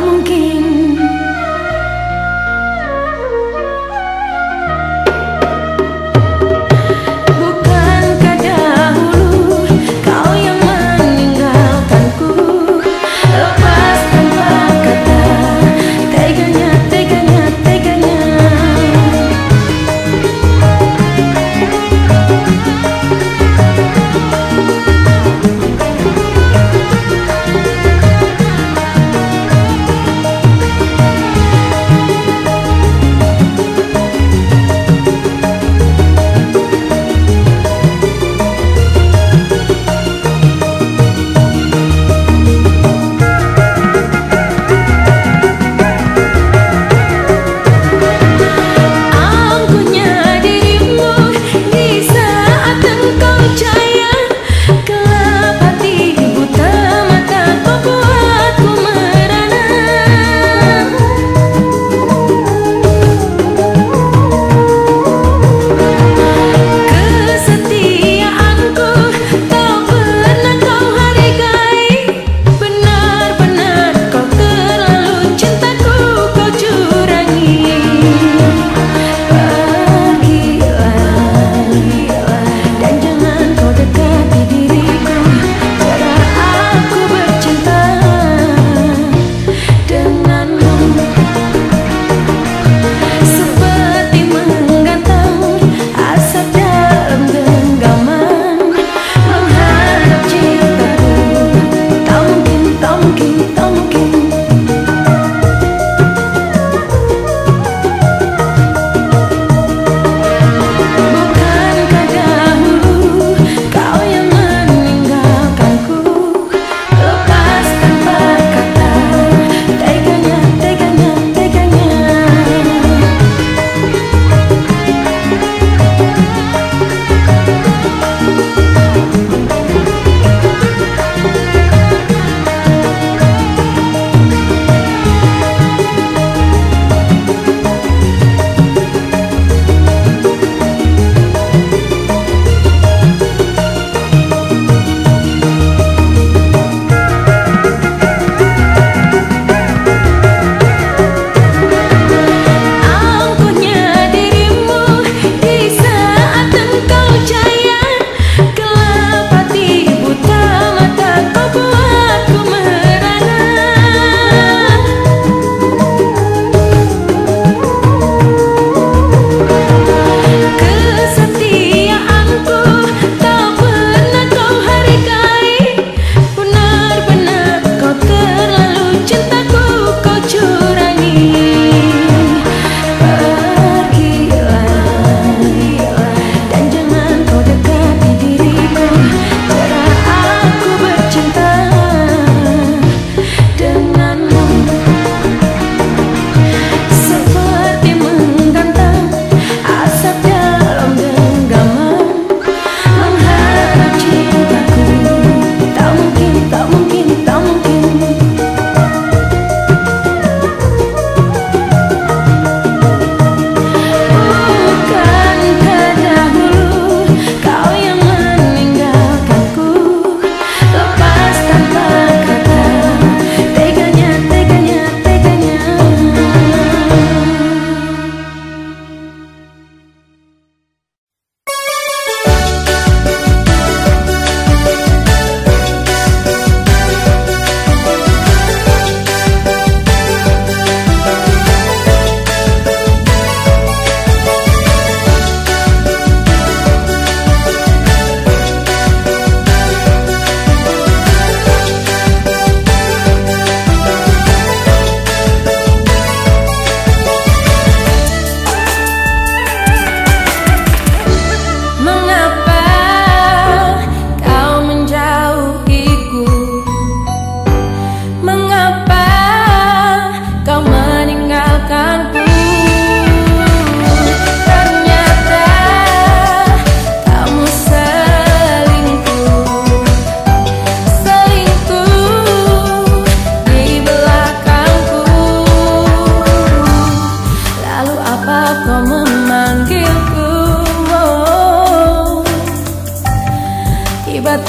come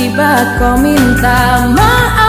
tiba kau minta maaf.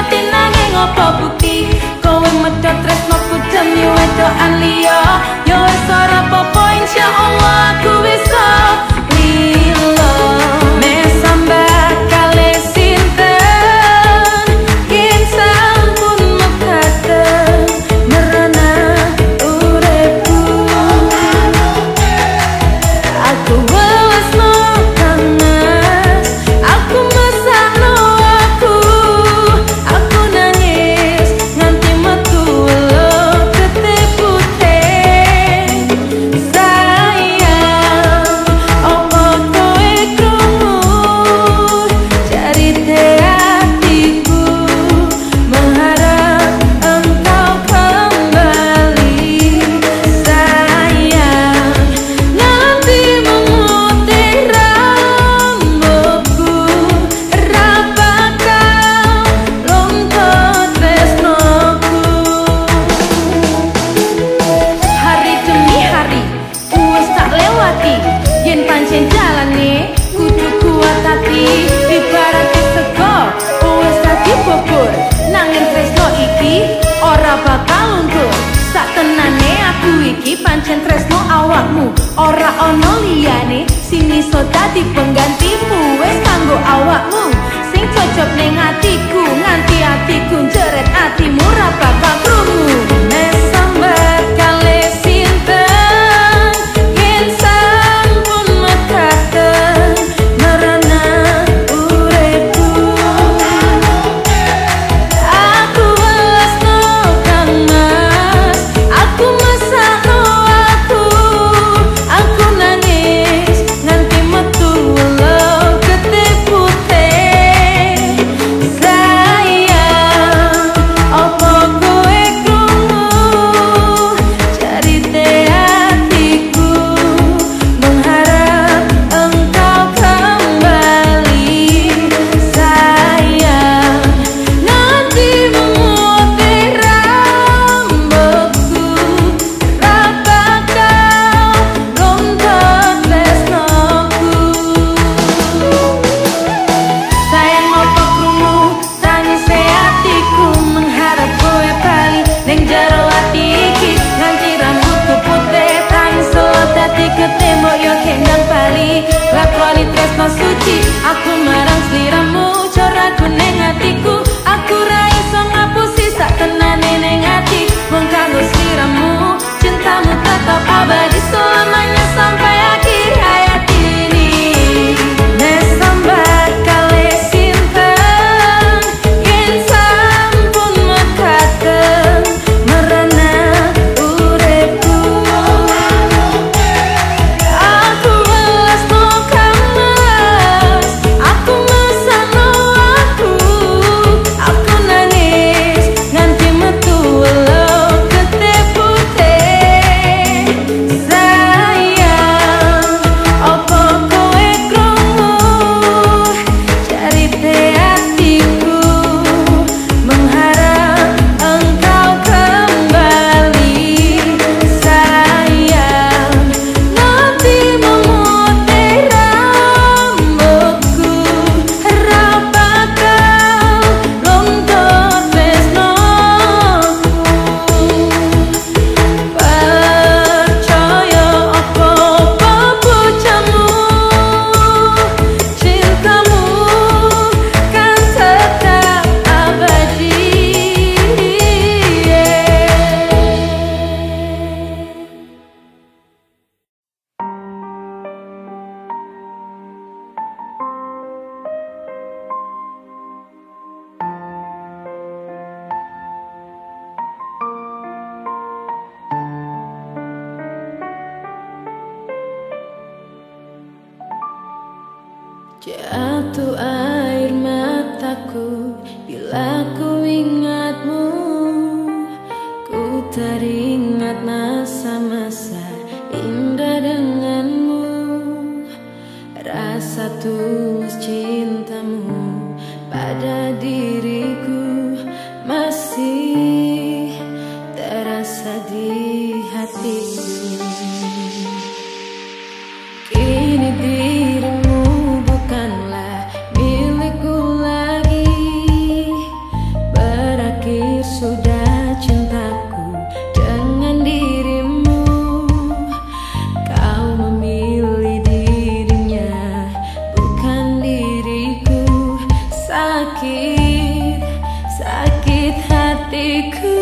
ati nanging opo bukti? Kowe medhot tresno ku demi wedokan liya. Yo wis ora popo insyaallah aku wis iso could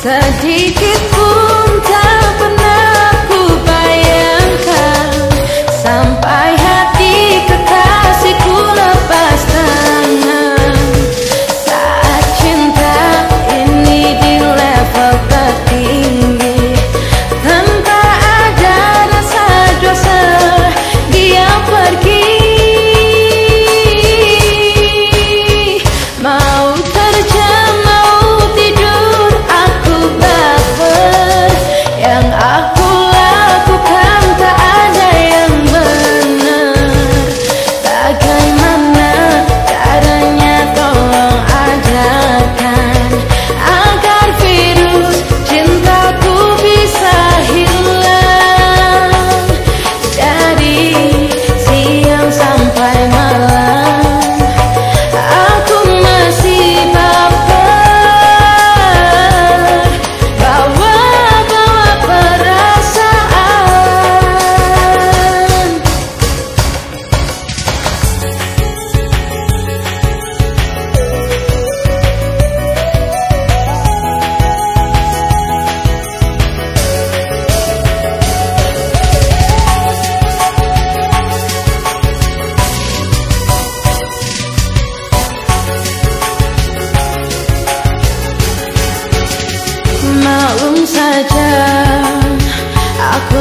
Sedikit pun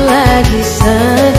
lagi sedih